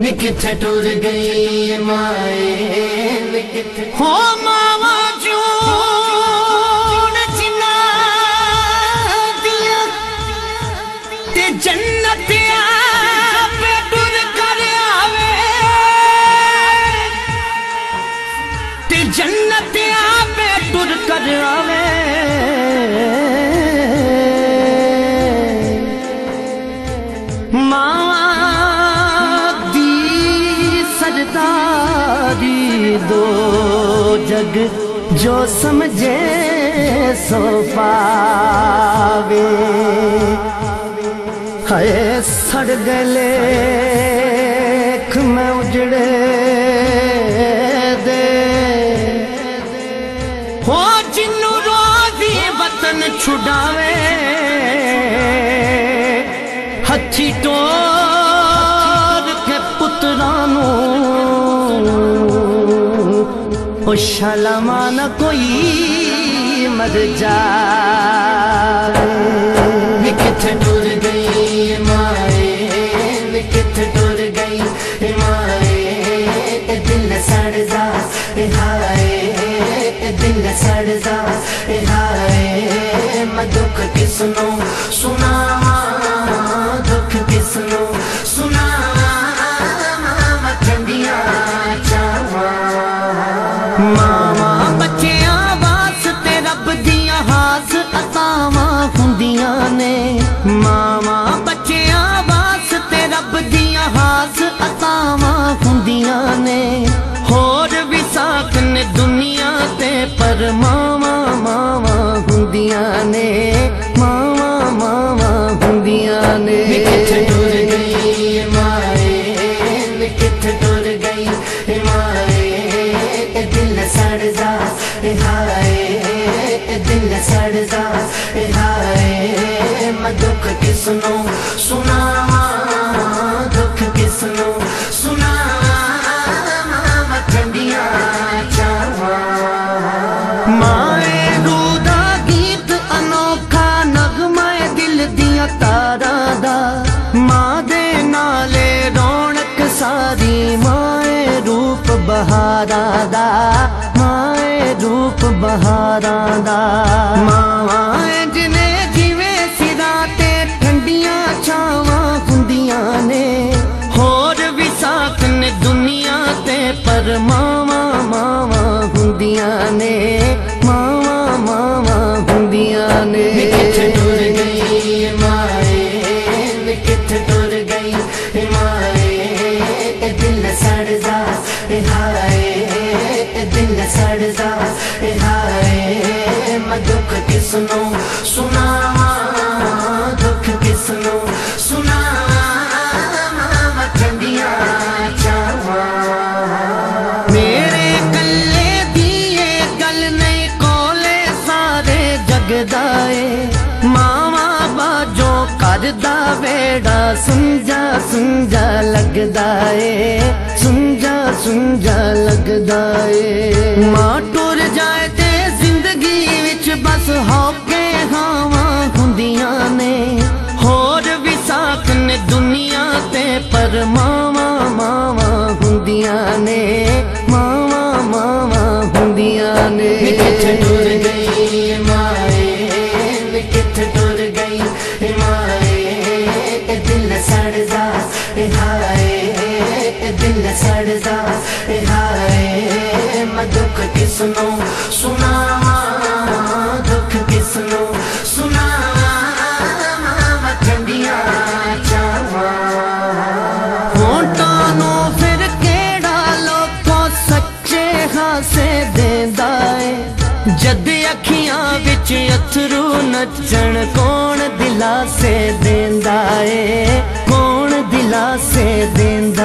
ਨੀ ਕਿੱਥੇ ਟੁਰ ਗਈ ਮਾਏ ਨੀ ਕਿੱਥੇ ਹੋ ਮਾਵਾ ਜੂਣ ਜਿਨਾ ਦੀਆਂ ਤੇ ਜੰਨਤ ਆਪੇ ਟੁਰ ਕਰ ਆਵੇ। ਤੇ ਜੰਨਤ ਆਪੇ ਟੁਰ ਕਰ ਆਵੇ। ਮਾਂ ਸਰਦਾਰੀ ਦੋ ਜਗ ਜੋ ਸਮਝੇ ਸੋ ਪਾਵੇ ਹਏ ਸੜ ਗਲੇ ਮੈਂ ਉਜੜੇ ਦੇ ਹੋ ਜਿੰਨੂੰ ਰੋਜ਼ੀ ਵਤਨ ਛੁਡਾਵੇ ਹੱਥੀ शाम न कोई मदार विखिठ टुर गई माए विखिठ टुर गई माए। त दिल सड़ जा राहे त दिल सड़ जा राहे मधु किसनो सुना ਅਤਾਵਾਂ ਨੇ। ਮਾਵਾਂ ਬੱਚਿਆਂ ਵਾਸਤੇ ਰੱਬ ਦੀਆਂ ਹਾਸ ਅਤਾਵਾਂ ਹੁੰਦੀਆਂ ਨੇ। ਹੋਰ ਵੀ ਸਾਖ ਨੇ ਦੁਨੀਆ ਤੇ ਪਰ ਮਾਵਾਂ ਮਾਵਾਂ ਹੁੰਦੀਆਂ ਨੇ। ਮਾਵਾਂ ਮਾਵਾਂ ਹੁੰਦੀਆਂ ਨੇ। ਕਿੱਥੇ ਟੁਰ ਗਈ ਮਾਏ ਨੀ ਕਿੱਥੇ ਟੁਰ ਗਈ ਮਾਏ। ਦਿਲ ਸੜਦਾ, ਇਹ ਹਾਏ ਦਿਲ ਸੜਦਾ, ਇਹ ਹਾਏ। ਦੁੱਖ ਕਿਸ ਨੂੰ ਸੁਣਾਵਾਂ ਦੁੱਖ ਕਿਸ ਨੂੰ ਸੁਣਾਵਾਂ ਮੈਂ ਚੰਡੀਆਂ ਮਾਏ ਰੂ ਦਾ ਗੀਤ ਅਨੋਖਾ ਨਗਮਾ ਦਿਲ ਦੀਆਂ ਤਾਰਾਂ ਦਾ ਮਾਂ ਦੇ ਨਾਲੇ ਰੌਣਕ ਸਾਰੀ ਮਾਏ ਰੂਪ ਬਹਾਰਾਂ ਦਾ ਮਾਏ ਰੂਪ ਬਹਾਰਾਂ ਦਾ ਮਾਵਾਂ ਛਾਵਾਂ ਹੁੰਦੀਆਂ ਨੇ ਹੋਰ ਵੀ ਸਾਥ ਨੇ ਦੁਨੀਆ ਤੇ ਪਰ ਮਾਵਾਂ ਮਾਵਾਂ ਹੁੰਦੀਆਂ ਨੇ ਮਾਵਾਂ ਮਾਵਾਂ ਹੁੰਦੀਆਂ ਨੇ ਨੀ ਕਿੱਥੇ ਟੁਰ ਗਈ ਮਾਏ ਨੀ ਕਿੱਥੇ ਟੁਰ ਗਈ ਮਾਏ ਇਹ ਦਿਲ ਸੜਦਾ ਇਹ ਹਾਏ ਇਹ ਦਿਲ ਸੜਦਾ ਵੇੜਾ ਸੁੰਝਾ ਸੁੰਝਾ ਲੱਗਦਾ ਏ? ਸੁੰਝਾ ਸੁੰਝਾ ਲੱਗਦਾ ਏ। ਮਾਂ ਟੁਰ ਜਾਏ ਤੇ ਜ਼ਿੰਦਗੀ ਵਿੱਚ ਬਸ ਹੌਕੇ ਹਾਵਾਂ ਹੁੰਦੀਆਂ ਨੇ। ਹੋਰ ਵੀ ਸਾਥ ਨੇ ਦੁਨੀਆ ਤੇ ਪਰ ਮਾਵਾਂ ਮਾਵਾਂ ਹੁੰਦੀਆਂ ਨੇ। ਦਿਲ ਸੜਦਾ ਇਹ ਹਾਏ ਮੈਂ ਦੁੱਖ ਕਿਸ ਨੂੰ ਸੁਣਾਵਾਂ? ਦੁੱਖ ਕਿਸ ਨੂੰ ਸੁਣਾਵਾਂ ਨੂੰ ਫਿਰ ਕਿਹੜਾ ਲੋਕੋ ਸੱਚੇ ਹਾਸੇ ਦੇਂਦਾ ਏ? ਜਦ ਅੱਖੀਆਂ ਵਿੱਚ ਅਥਰੂ ਨੱਚਣ, ਕੌਣ ਦਿਲਾਸੇ ਦੇਂਦਾ ਏ? ਕੌਣ ਦਿਲਾਸੇ ਦੇਂਦਾ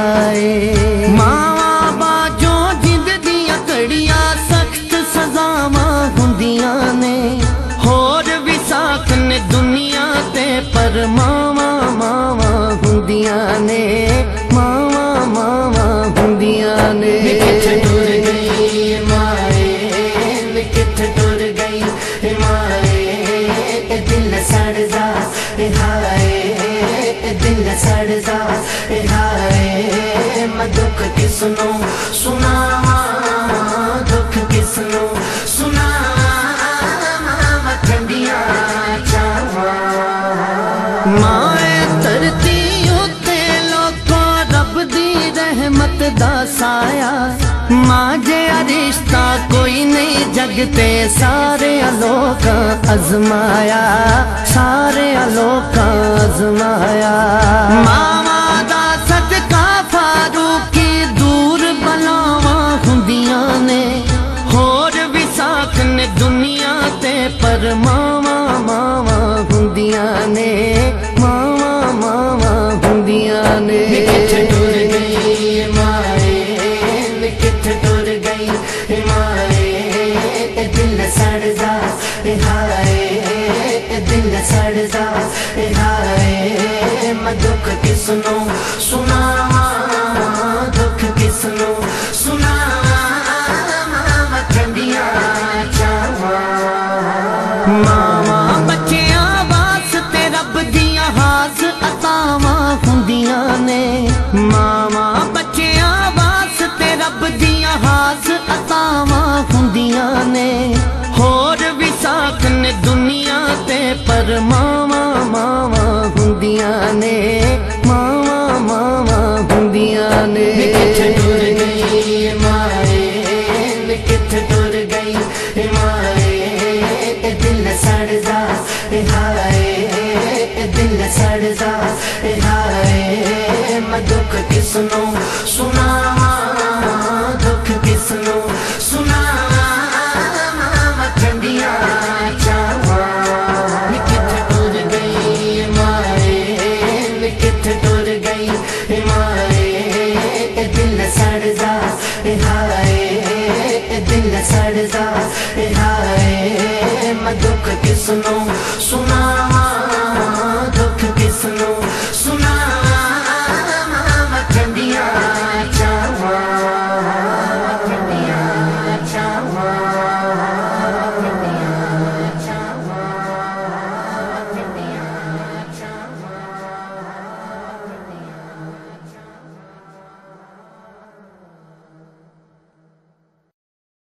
ਸੜਦਾ ਇਹ ਹਾਏ ਇਹ ਦਿਲ ਸੜਦਾ ਇਹ ਹਾਏ ਨੂੰ ਸੁਣਾਵਾਂ? ਦੁੱਖ ਕਿਸ ਨੂੰ ਸੁਣਾਵਾਂ ਠੰਡੀਆਂ ਚਾਹਾਂ ਮਾਏ ਧਰਤੀ ਉਤੇ ਲੋਕੋ ਰੱਬ ਦੀ ਰਹਿਮਤ ਦਾ ਸਾਇਆ। ਮਾਂ ਜੇ ਰਿਸ਼ਤਾ ਕੋਈ ਨਹੀਂ, ਜਗ ਤੇ ਸਾਰੇ ਲੋਕਾਂ ਅਜ਼ਮਾਇਆ। ਸਾਰੇ ਲੋਕਾਂ ਅਜ਼ਮਾਇਆ। ਸੜਦਾ ਮੈਂ ਦੁੱਖ ਕਿਸ ਨੂੰ ਸੁਣਾਵਾਂ ਦੁੱਖ ਕਿਸ ਨੂੰ ਸੁਣਾਵਾਂ ਮੈਂ ਠੰਡੀਆਂ ਚਾਹਾਂ ਮਾਵਾਂ ਬੱਚਿਆਂ ਵਾਸਤੇ ਰੱਬ ਦੀਆਂ ਹਾਸ ਅਤਾਵਾਂ ਹੁੰਦੀਆਂ ਨੇ ਮਾਵਾਂ ਬੱਚਿਆਂ ਵਾਸਤੇ ਰੱਬ ਦੀਆਂ ਹਾਸ ਅਤਾਵਾਂ ਹੁੰਦੀਆਂ ਨੇ ਹੋਰ ਵੀ ਸਾਖ ਨੇ ਦੁਨੀਆ ਤੇ ਪਰਮਾ